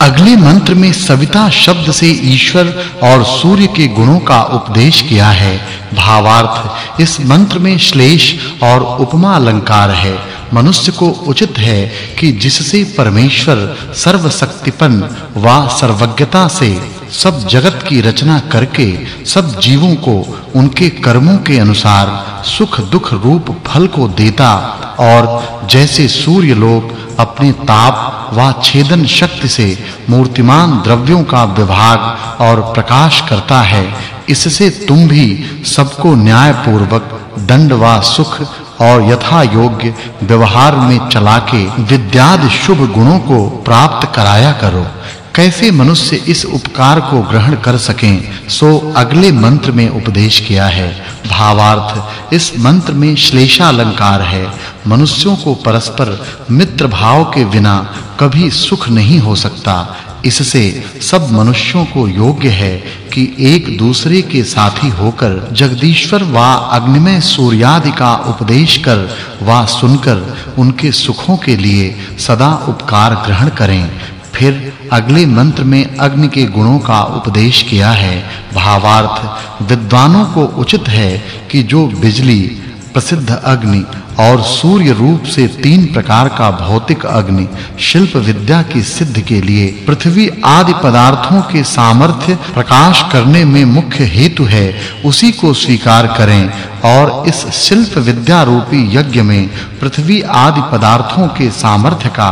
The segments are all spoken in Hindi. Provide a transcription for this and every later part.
अगले मंत्र में सविता शब्द से ईश्वर और सूर्य के गुणों का उपदेश किया है। भावार्थ, इस मंत्र में श्लेष और उपमा अलंकार है। मनुष्य को उचित है कि जिससे परमेश्वर सर्वशक्तिपन व सर्वज्ञता से सब जगत की रचना करके, सब जीवों को उनके कर्मों के अनुसार सुख दुख रूप फल को देता और जैसे सूर्य लोग अपने ताप व छेदन शक्ति से मूर्तिमान द्रव्यों का विभाग और प्रकाश करता है, इससे तुम भी सबको न्याय पूर्वक दंड व सुख और यथा योग्य व्यवहार में चला के विद्यादि शुभ गुणों को प्राप्त कराया करो। कैसे मनुष्य इस उपकार को ग्रहण कर सकें, सो अगले मंत्र में उपदेश किया है। भावार्थ, इस मंत्र में श्लेषा अलंकार है। मनुष्यों को परस्पर मित्र भाव के बिना कभी सुख नहीं हो सकता। इससे सब मनुष्यों को योग्य है कि एक दूसरे के साथी होकर जगदीश्वर व अग्निमय सूर्यादि का उपदेश कर व सुनकर उनके सुखों के लिए सदा उपकार ग्रहण करें। फिर अगले मंत्र में अग्नि के गुणों का उपदेश किया है। भावार्थ, विद्वानों को उचित है कि जो बिजली, प्रसिद्ध अग्नि और सूर्य रूप से तीन प्रकार का भौतिक अग्नि, शिल्प विद्या की सिद्ध के लिए पृथ्वी आदि पदार्थों के सामर्थ्य प्रकाश करने में मुख्य हेतु है, उसी को स्वीकार करें और इस शिल्प विद्या रूपी यज्ञ में पृथ्वी आदि पदार्थों के सामर्थ्य का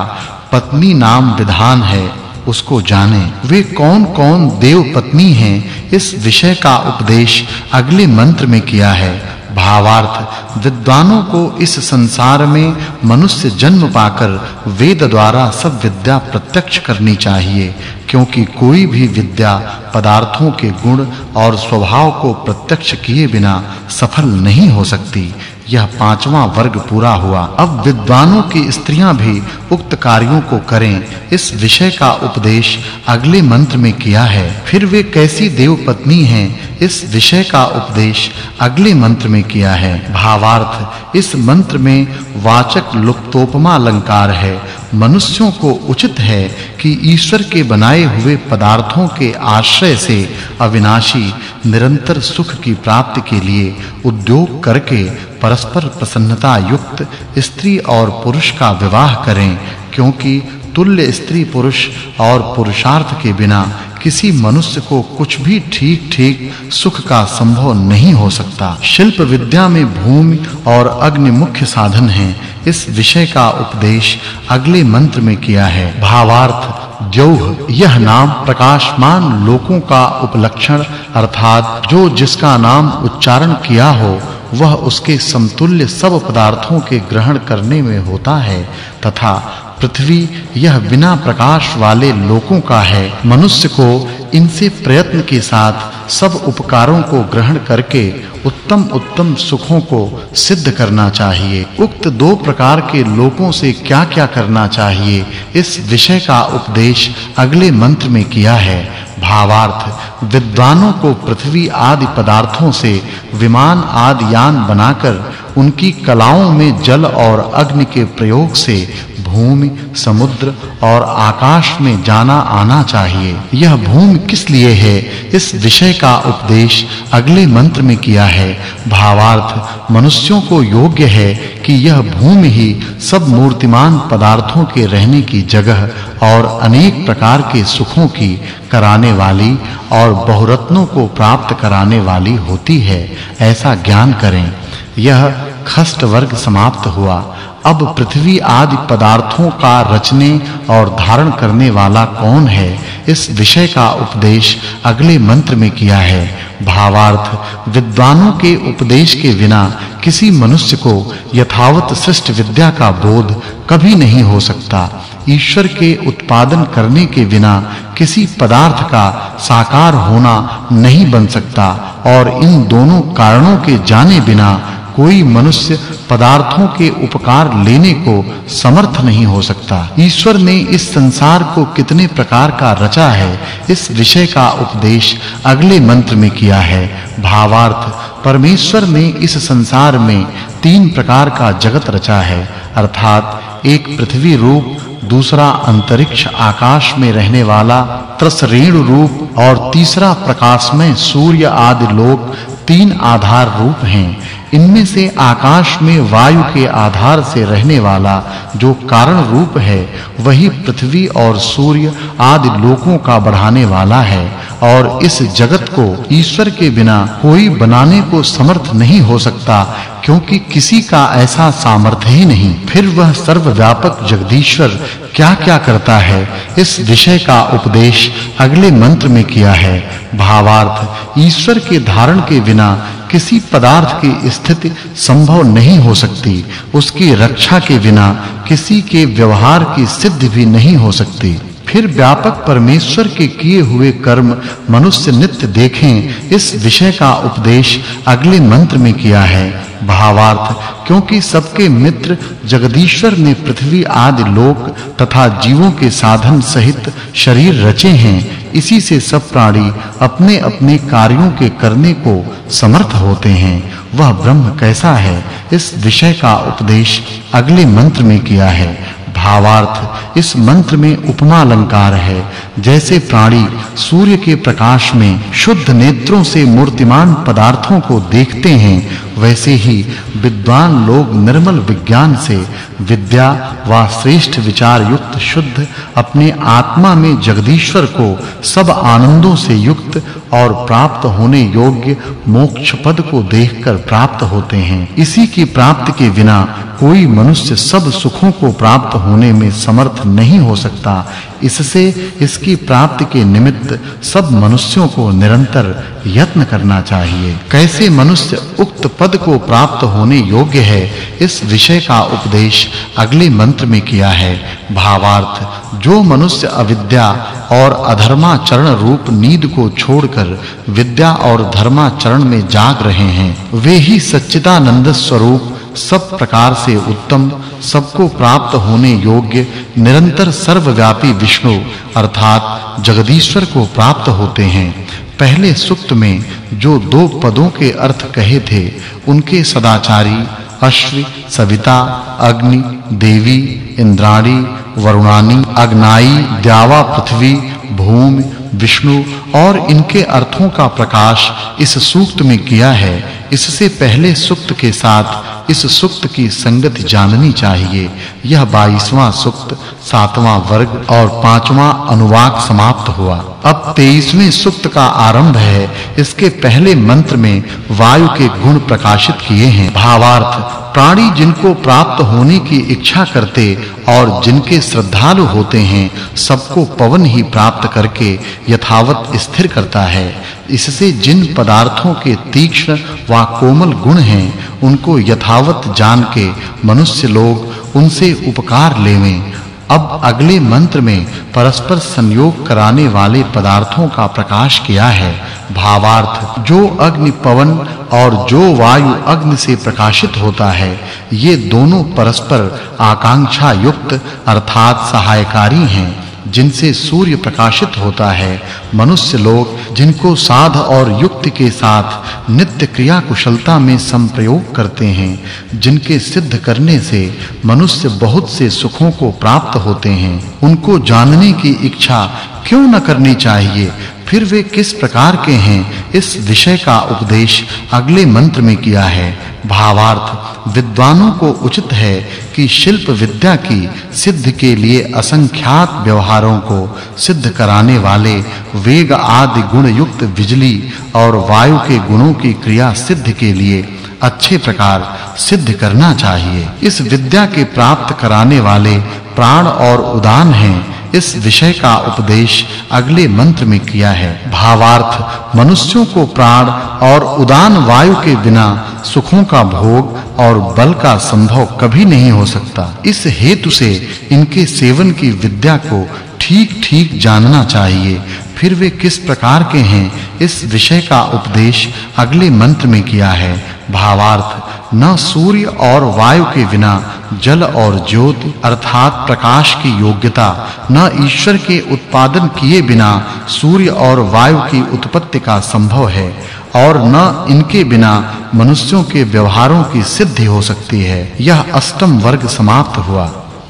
पत्नी नाम विधान है, उसको जाने। वे कौन-कौन देव पत्नी हैं, इस विषय का उपदेश अगले मंत्र में किया है। भावार्थ, विद्वानों को इस संसार में मनुष्य जन्म पाकर वेद द्वारा सब विद्या प्रत्यक्ष करनी चाहिए, क्योंकि कोई भी विद्या पदार्थों के गुण और स्वभाव को प्रत्यक्ष किए बिना सफल नहीं हो सकती। यह पांचवा वर्ग पूरा हुआ। अब विद्वानों की स्त्रियाँ भी उक्त कार्यों को करें। इस विषय का उपदेश अगले मंत्र में किया है। फिर वे कैसी देव पत्नी हैं, इस विषय का उपदेश अगले मंत्र में किया है। भावार्थ, इस मंत्र में वाचक् लुप्तोपमा अलंकार है। मनुष्यों को उचित है कि ईश्वर के बनाए हुए पदार्थों के आश्रय से अविनाशी निरंतर सुख की प्राप्ति के लिए उद्योग करके परस्पर प्रसन्नता युक्त स्त्री और पुरुष का विवाह करें, क्योंकि तुल्य स्त्री पुरुष और पुरुषार्थ के बिना किसी मनुष्य को कुछ भी ठीक-ठीक सुख का संभव नहीं हो सकता। शिल्प विद्या में भूमि और अग्नि मुख्य साधन हैं। इस विषय का उपदेश अगले मंत्र में किया है। भावार्थ द्यौह यह नाम प्रकाशमान लोकों का उपलक्षण अर्थात जो जिसका नाम उच्चारण किया हो, वह उसके समतुल्य सब पदार्थों के ग्रहण करने में होता है, तथा पृथ्वी यह बिना प्रकाश वाले लोकों का है। मनुष्य को इनसे प्रयत्न के साथ सब उपकारों को ग्रहण करके उत्तम उत्तम सुखों को सिद्ध करना चाहिए। उक्त दो प्रकार के लोकों से क्या-क्या करना चाहिए, इस विषय का उपदेश अगले मंत्र में किया है। भावार्थ, विद्वानों को पृथ्वी आदि पदार्थों से विमान आदि यान बनाकर उनकी कलाओं में जल और अग्नि के प्रयोग से भूमि, समुद्र और आकाश में जाना आना चाहिए। यह भूमि किस लिए है, इस विषय का उपदेश अगले मंत्र में किया है। भावार्थ, मनुष्यों को योग्य है कि यह भूमि ही सब मूर्तिमान पदार्थों के रहने की जगह और अनेक प्रकार के सुखों की कराने वाली और बहुरत्नों को प्राप्त कराने वाली होती है, ऐसा ज्ञान करें। यह खष्ट वर्ग समाप्त हुआ। अब पृथ्वी आदि पदार्थों का रचने और धारण करने वाला कौन है? इस विषय का उपदेश अगले मंत्र में किया है। भावार्थ, विद्वानों के उपदेश के बिना किसी मनुष्य को यथावत सृष्ट विद्या का बोध कभी नहीं हो सकता। ईश्वर के उत्पादन करने के बिना किसी पदार्थ का साकार होना नहीं बन सकता और इन दोनों कारणों के जाने बिना कोई मनुष्य पदार्थों के उपकार लेने को समर्थ नहीं हो सकता। ईश्वर ने इस संसार को कितने प्रकार का रचा है, इस विषय का उपदेश अगले मंत्र में किया है। भावार्थ, परमेश्वर ने इस संसार में तीन प्रकार का जगत रचा है। अर्थात, एक पृथ्वी रूप, दूसरा अंतरिक्ष आकाश में रहने वाला त्रसरेणु रूप और तीसरा प्रकाश में सूर्य आदि लोक तीन आधार रूप हैं। इनमें से आकाश में वायु के आधार से रहने वाला जो कारण रूप है, वही पृथ्वी और सूर्य आदि लोकों का बढ़ाने वाला है। और इस जगत को ईश्वर के बिना कोई बनाने को समर्थ नहीं हो सकता, क्योंकि किसी का ऐसा सामर्थ्य ही नहीं। फिर वह सर्वव्यापक जगदीश्वर क्या-क्या करता है, इस विषय का उपदेश अगले मंत्र में किया है। भावार्थ, ईश्वर के धारण के बिना किसी पदार्थ की स्थिति संभव नहीं हो सकती। उसकी रक्षा के बिना किसी के व्यवहार की सिद्धि भी नहीं हो सकती। फिर व्यापक परमेश्वर के किए हुए कर्म मनुष्य नित्य देखें, इस विषय का उपदेश अगले मंत्र में किया है। भावार्थ, क्योंकि सबके मित्र जगदीश्वर ने पृथ्वी आदि लोक तथा जीवों के साधन सहित शरीर रचे हैं, इसी से सब प्राणी अपने-अपने कार्यों के करने को समर्थ होते हैं। वह ब्रह्म कैसा है, इस विषय का उपदेश अगले मंत्र में किया है। भावार्थ, इस मंत्र में उपमा अलंकार है, जैसे प्राणी सूर्य के प्रकाश में शुद्ध नेत्रों से मूर्तिमान पदार्थों को देखते हैं, वैसे ही विद्वान लोग निर्मल विज्ञान से विद्या व श्रेष्ठ विचार युक्त शुद्ध अपने आत्मा में जगदीश्वर को सब आनंदों से युक्त और प्राप्त होने योग्य मोक्ष पद को देखकर प्राप्त होते हैं। इसी की प्राप्ति के बिना कोई मनुष्य सब सुखों को प्राप्त होने में समर्थ नहीं हो सकता। इससे इसकी प्राप्ति के निमित्त सब मनुष्यों को निरंतर यत्न करना चाहिए। कैसे मनुष्य उक्त पद को प्राप्त होने योग्य है, इस विषय का उपदेश अगले मंत्र में किया है, भावार्थ, जो मनुष्य अविद्या और अधर्माचरण रूप नींद को छोड़कर विद्या और धर्माचरण में जाग रहे हैं, वे ही सच्चिदानंद स्वरूप, सब प्रकार से उत्तम, सबको प्राप्त होने योग्य, निरंतर सर्वव्यापी विष्णु, अर्थात जगदीश्वर को प्राप्त होते हैं। पहले सुक्त में जो दो पदों के अर्थ कहे थे, उनके सदाचारी अश्वि, सविता, अग्नि, देवी, इंद्राणी, वरुणानी, अग्नाई, द्यावा, पृथ्वी, भूमि, विष्णु और इनके अर्थों का प्रकाश इस सूक्त में किया है। इससे पहले सूक्त के साथ इस सुक्त की संगति जाननी चाहिए। यह 22वां सूक्त, सातवां वर्ग और पांचवां अनुवाक समाप्त हुआ। अब 23वें सूक्त का आरंभ है। इसके पहले मंत्र में वायु के गुण प्रकाशित किए हैं। भावार्थ, प्राणी जिनको प्राप्त होने की इच्छा करते और जिनके श्रद्धालु होते हैं, सबको पवन ही प्राप्त करके यथावत स्थिर करता है। इससे जिन पदार्थों के तीक्ष्ण व कोमल गुण हैं उनको यथावत जान के मनुष्य लोग उनसे उपकार लेवें। अब अगले मंत्र में परस्पर संयोग कराने वाले पदार्थों का प्रकाश किया है। भावार्थ, जो अग्नि पवन और जो वायु अग्नि से प्रकाशित होता है, ये दोनों परस्पर आकांक्षा युक्त अर्थात सहायकारी हैं। जिनसे सूर्य प्रकाशित होता है, मनुष्य लोग जिनको साध और युक्ति के साथ नित्य क्रिया कुशलता में संप्रयोग करते हैं, जिनके सिद्ध करने से मनुष्य बहुत से सुखों को प्राप्त होते हैं। उनको जानने की इच्छा क्यों न करनी चाहिए? फिर वे किस प्रकार के हैं? इस विषय का उपदेश अगले मंत्र में किया है। भावार्थ, विद्वानों को उचित है कि शिल्प विद्या की सिद्ध के लिए असंख्यात व्यवहारों को सिद्ध कराने वाले वेग आदि गुण युक्त बिजली और वायु के गुणों की क्रिया सिद्ध के लिए अच्छे प्रकार सिद्ध करना चाहिए। इस विद्या के प्राप्त कराने वाले प्राण और उदान हैं। इस विषय का उपदेश अगले मंत्र में किया है। भावार्थ, मनुष्यों को प्राण और उदान वायु के बिना सुखों का भोग और बल का संभव कभी नहीं हो सकता। इस हेतु से इनके सेवन की विद्या को ठीक-ठीक जानना चाहिए। फिर वे किस प्रकार के हैं, इस विषय का उपदेश अगले मंत्र में किया है। भावार्थ, न सूर्य और वायु के बिना जल और ज्योति, अर्थात प्रकाश की योग्यता, न ईश्वर के उत्पादन किए बिना सूर्य और वायु की उत्पत्ति का संभव है, और न इनके बिना मनुष्यों के व्यवहारों की सिद्धि हो सकती है। यह अष्टम वर्ग समाप्त हुआ।